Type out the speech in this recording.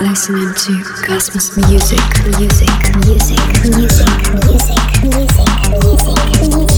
listening to Cosmos Music, Music, Music, Music, Music, Music, Music, Music.